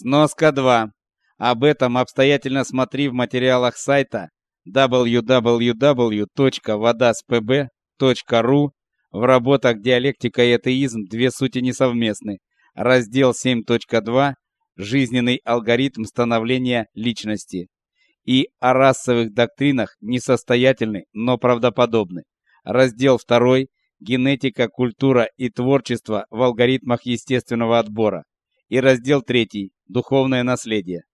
Сноска 2. Об этом обстоятельно смотри в материалах сайта www.vodaspb.ru в работах «Диалектика и атеизм. Две сути несовместны». Раздел 7.2 «Жизненный алгоритм становления личности» и о расовых доктринах несостоятельны, но правдоподобны. Раздел 2 «Генетика, культура и творчество в алгоритмах естественного отбора» и раздел 3 «Духовное наследие».